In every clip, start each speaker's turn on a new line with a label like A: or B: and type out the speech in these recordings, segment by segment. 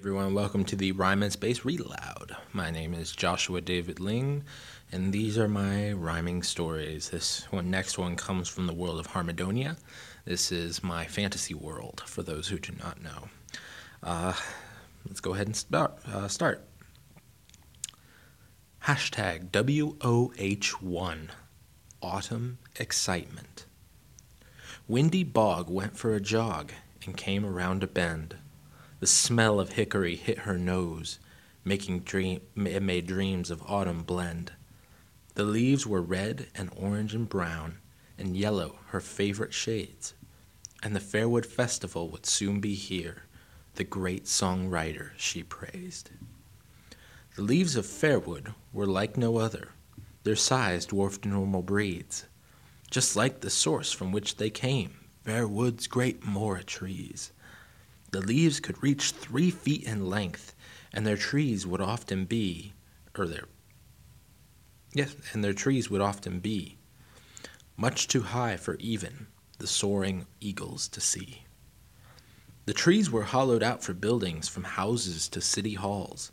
A: everyone, welcome to the Rhyme and Space Read Aloud. My name is Joshua David Ling, and these are my rhyming stories. This one, next one comes from the world of Harmadonia. This is my fantasy world, for those who do not know. Uh, let's go ahead and start. Uh, start. Hashtag WOH1 Autumn Excitement. Windy Bog went for a jog and came around a bend. The smell of hickory hit her nose, making dream it made dreams of autumn blend. The leaves were red and orange and brown, and yellow her favorite shades. And the Fairwood Festival would soon be here, the great songwriter she praised. The leaves of Fairwood were like no other. Their size dwarfed normal breeds, just like the source from which they came, Fairwood's great mora trees. The leaves could reach three feet in length, and their trees would often be, or their, yes, and their trees would often be, much too high for even the soaring eagles to see. The trees were hollowed out for buildings from houses to city halls.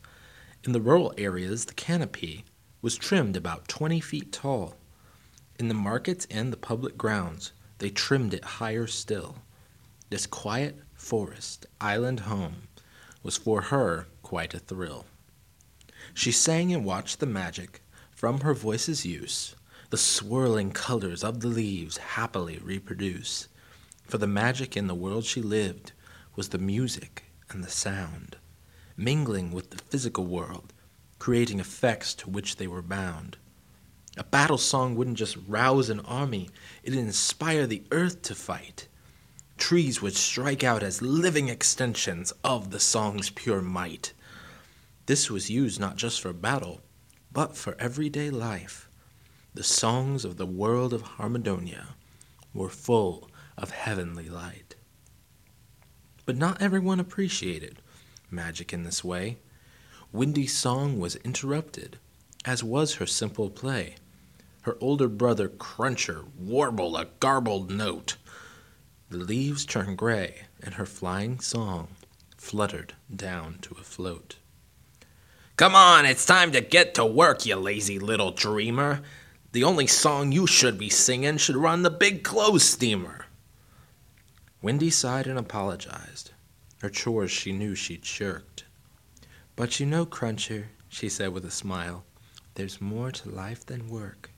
A: In the rural areas, the canopy was trimmed about 20 feet tall. In the markets and the public grounds, they trimmed it higher still. This quiet forest island home was for her quite a thrill. She sang and watched the magic from her voice's use, the swirling colors of the leaves happily reproduce. For the magic in the world she lived was the music and the sound, mingling with the physical world, creating effects to which they were bound. A battle song wouldn't just rouse an army, it'd inspire the earth to fight. Trees would strike out as living extensions of the song's pure might. This was used not just for battle, but for everyday life. The songs of the world of Harmadonia were full of heavenly light. But not everyone appreciated magic in this way. Windy's song was interrupted, as was her simple play her older brother Cruncher warbled a garbled note. The leaves turned gray, and her flying song fluttered down to a float. Come on, it's time to get to work, you lazy little dreamer. The only song you should be singing should run the big clothes steamer. Wendy sighed and apologized. Her chores she knew she'd shirked. But you know, Cruncher, she said with a smile, there's more to life than work.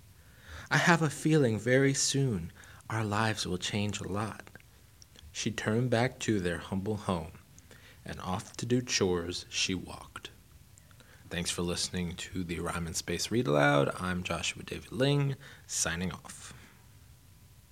A: I have a feeling very soon our lives will change a lot. She turned back to their humble home, and off to do chores she walked. Thanks for listening to the Rhyme and Space Read Aloud. I'm Joshua David Ling, signing off.